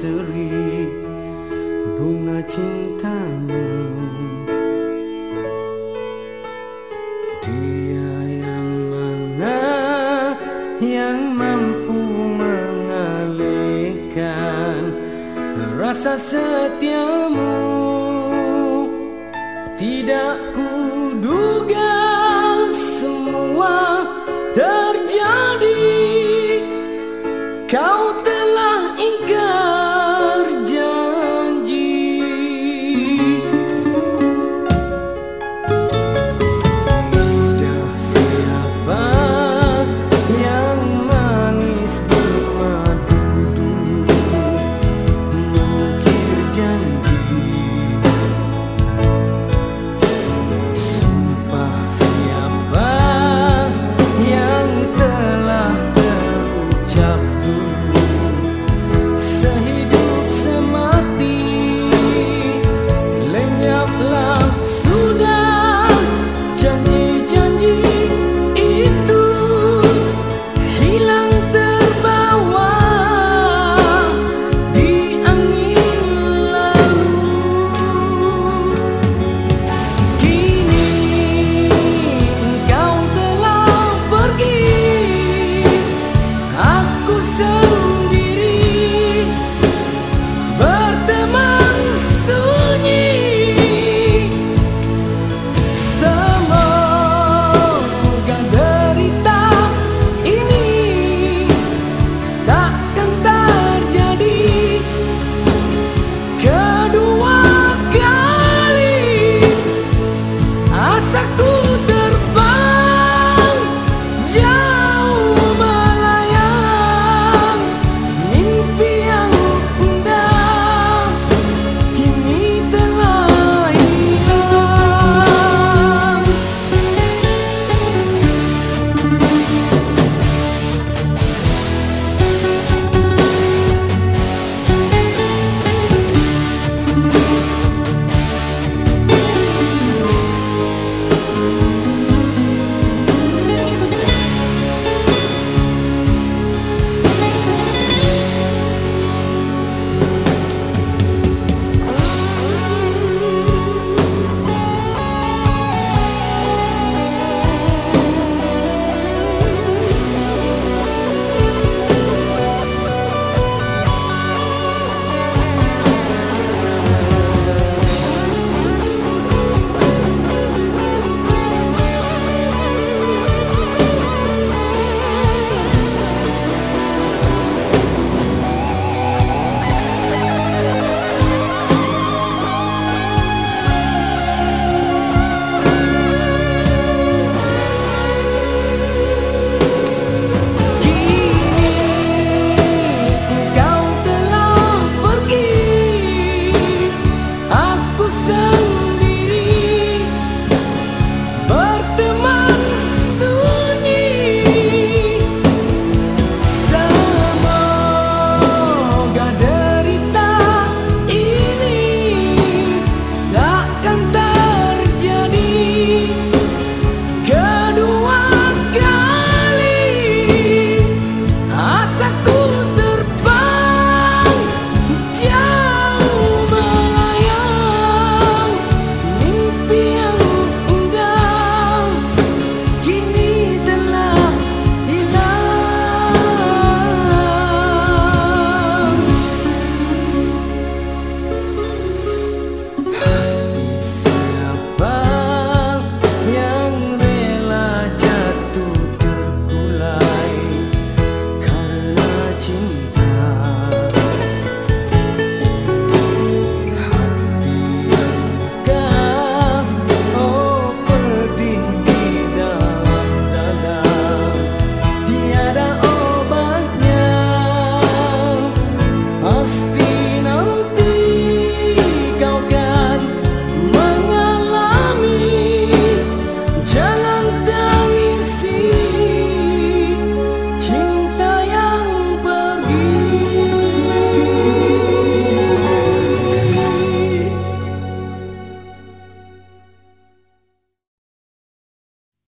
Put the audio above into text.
merebut seri bunga cintamu. Dia yang mana yang mampu mengalihkan rasa setiamu? Tidak kuduga semua terjadi. Kau